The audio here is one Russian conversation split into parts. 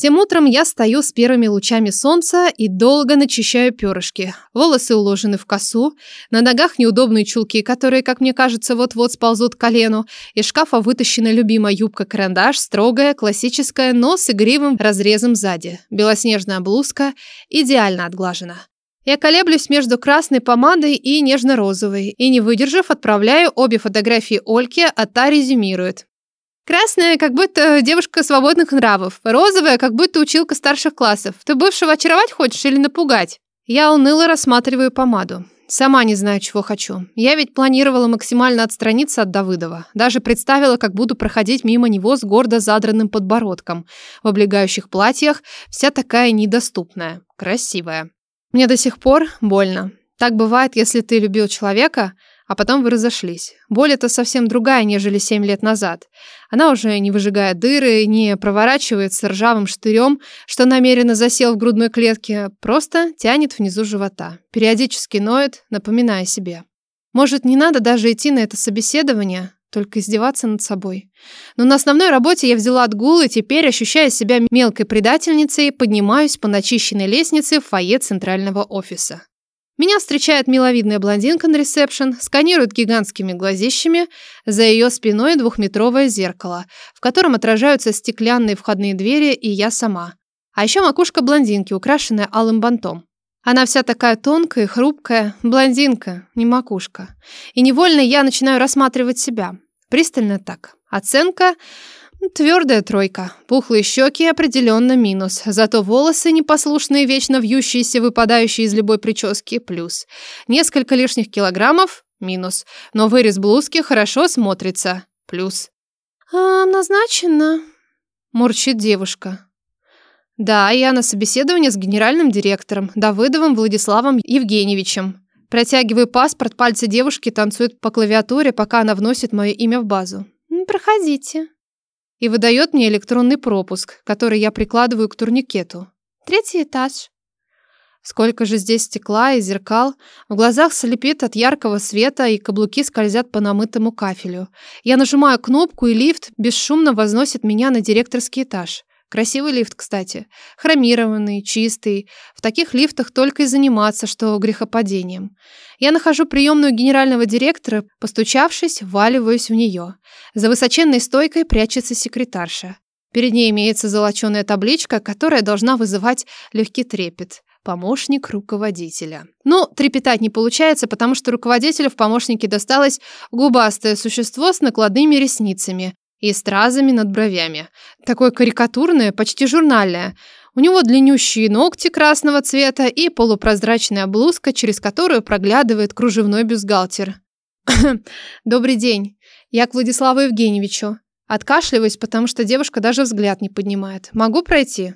Тем утром я стою с первыми лучами солнца и долго начищаю перышки. Волосы уложены в косу, на ногах неудобные чулки, которые, как мне кажется, вот-вот сползут к колену. Из шкафа вытащена любимая юбка-карандаш, строгая, классическая, но с игривым разрезом сзади. Белоснежная блузка идеально отглажена. Я колеблюсь между красной помадой и нежно-розовой, и, не выдержав, отправляю обе фотографии Ольке, а та резюмирует. Красная, как будто девушка свободных нравов. Розовая, как будто училка старших классов. Ты бывшего очаровать хочешь или напугать? Я уныло рассматриваю помаду. Сама не знаю, чего хочу. Я ведь планировала максимально отстраниться от Давыдова. Даже представила, как буду проходить мимо него с гордо задранным подбородком. В облегающих платьях, вся такая недоступная. Красивая. Мне до сих пор больно. Так бывает, если ты любил человека, а потом вы разошлись. Боль это совсем другая, нежели семь лет назад. Она уже не выжигает дыры, не проворачивается ржавым штырем, что намеренно засел в грудной клетке, просто тянет внизу живота. Периодически ноет, напоминая себе. Может, не надо даже идти на это собеседование, только издеваться над собой. Но на основной работе я взяла отгул и теперь, ощущая себя мелкой предательницей, поднимаюсь по начищенной лестнице в фойе центрального офиса. Меня встречает миловидная блондинка на ресепшн, сканирует гигантскими глазищами, за ее спиной двухметровое зеркало, в котором отражаются стеклянные входные двери и я сама. А еще макушка блондинки, украшенная алым бантом. Она вся такая тонкая и хрупкая, блондинка, не макушка. И невольно я начинаю рассматривать себя. Пристально так. Оценка Твердая тройка. Пухлые щеки определенно минус. Зато волосы непослушные, вечно вьющиеся, выпадающие из любой прически плюс. Несколько лишних килограммов минус. Но вырез блузки хорошо смотрится плюс. А, назначено. Мурчит девушка. Да, я на собеседование с генеральным директором Давыдовым Владиславом Евгеньевичем. Протягиваю паспорт, пальцы девушки танцуют по клавиатуре, пока она вносит мое имя в базу. «Проходите», и выдает мне электронный пропуск, который я прикладываю к турникету. Третий этаж. Сколько же здесь стекла и зеркал. В глазах слепит от яркого света, и каблуки скользят по намытому кафелю. Я нажимаю кнопку, и лифт бесшумно возносит меня на директорский этаж. Красивый лифт, кстати. Хромированный, чистый. В таких лифтах только и заниматься, что грехопадением. Я нахожу приемную генерального директора, постучавшись, валиваюсь в нее. За высоченной стойкой прячется секретарша. Перед ней имеется золоченая табличка, которая должна вызывать легкий трепет. Помощник руководителя. Но трепетать не получается, потому что руководителю в помощнике досталось губастое существо с накладными ресницами, и стразами над бровями. Такое карикатурное, почти журнальное. У него длиннющие ногти красного цвета и полупрозрачная блузка, через которую проглядывает кружевной бюстгальтер. «Добрый день. Я к Владиславу Евгеньевичу. Откашливаюсь, потому что девушка даже взгляд не поднимает. Могу пройти?»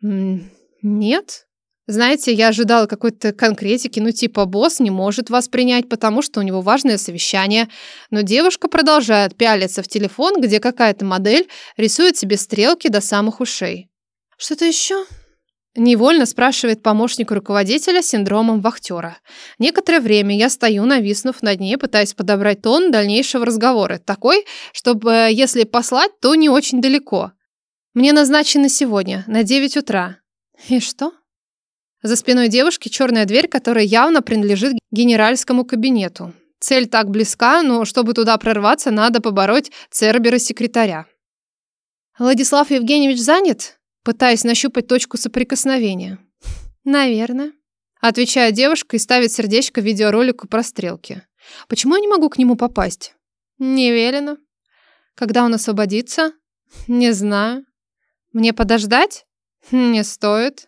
«Нет», знаете, я ожидала какой-то конкретики, ну типа босс не может вас принять, потому что у него важное совещание. Но девушка продолжает пялиться в телефон, где какая-то модель рисует себе стрелки до самых ушей. Что-то еще? Невольно спрашивает помощник руководителя с синдромом вахтера. Некоторое время я стою, нависнув над ней, пытаясь подобрать тон дальнейшего разговора. Такой, чтобы, если послать, то не очень далеко. Мне назначено сегодня, на 9 утра. И что? За спиной девушки черная дверь, которая явно принадлежит генеральскому кабинету. Цель так близка, но чтобы туда прорваться, надо побороть Цербера-секретаря. Владислав Евгеньевич занят? Пытаясь нащупать точку соприкосновения. Наверное. Отвечает девушка и ставит сердечко видеоролику про стрелки. Почему я не могу к нему попасть? Не велено. Когда он освободится? Не знаю. Мне подождать? Не стоит.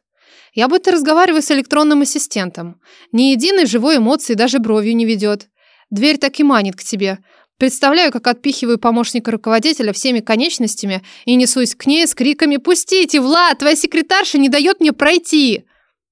Я будто разговариваю с электронным ассистентом. Ни единой живой эмоции даже бровью не ведет. Дверь так и манит к тебе. Представляю, как отпихиваю помощника руководителя всеми конечностями и несусь к ней с криками «Пустите, Влад, твоя секретарша не дает мне пройти!»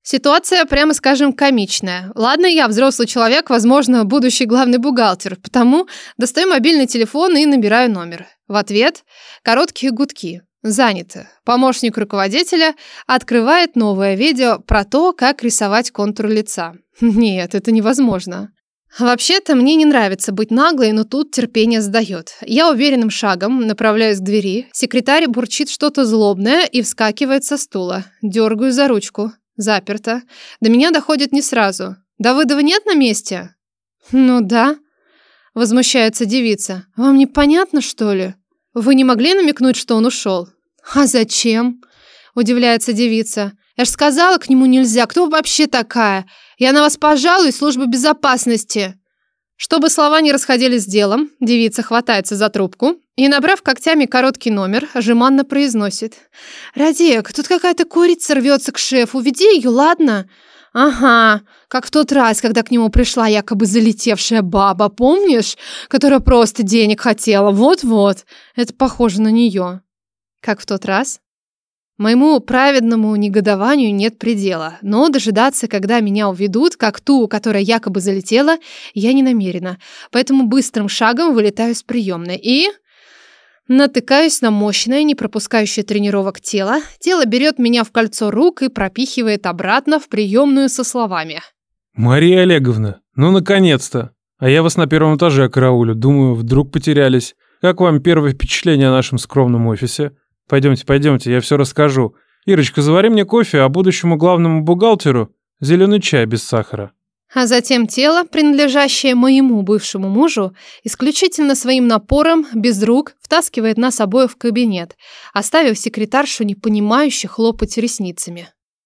Ситуация, прямо скажем, комичная. Ладно, я взрослый человек, возможно, будущий главный бухгалтер, потому достаю мобильный телефон и набираю номер. В ответ короткие гудки. Занято. Помощник руководителя открывает новое видео про то, как рисовать контур лица. Нет, это невозможно. Вообще-то мне не нравится быть наглой, но тут терпение сдает. Я уверенным шагом направляюсь к двери. Секретарь бурчит что-то злобное и вскакивает со стула. Дергаю за ручку. Заперто. До меня доходит не сразу. Давыдова нет на месте? Ну да. Возмущается девица. Вам непонятно, что ли? Вы не могли намекнуть, что он ушел? А зачем? Удивляется девица. Я ж сказала, к нему нельзя. Кто вообще такая? Я на вас пожалуюсь, служба безопасности. Чтобы слова не расходились с делом, девица хватается за трубку и, набрав когтями короткий номер, жеманно произносит. «Радек, тут какая-то курица рвется к шефу. Веди ее, ладно?» «Ага, как в тот раз, когда к нему пришла якобы залетевшая баба, помнишь? Которая просто денег хотела. Вот-вот. Это похоже на нее». «Как в тот раз?» Моему праведному негодованию нет предела, но дожидаться, когда меня уведут, как ту, которая якобы залетела, я не намерена. Поэтому быстрым шагом вылетаю с приемной и... Натыкаюсь на мощное, не пропускающее тренировок тело. Тело берет меня в кольцо рук и пропихивает обратно в приемную со словами. «Мария Олеговна, ну наконец-то! А я вас на первом этаже караулю. Думаю, вдруг потерялись. Как вам первое впечатление о нашем скромном офисе?» Пойдемте, пойдемте, я все расскажу. Ирочка, завари мне кофе, а будущему главному бухгалтеру зеленый чай без сахара. А затем тело, принадлежащее моему бывшему мужу, исключительно своим напором, без рук, втаскивает нас обоих в кабинет, оставив секретаршу непонимающе хлопать ресницами.